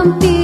campeón.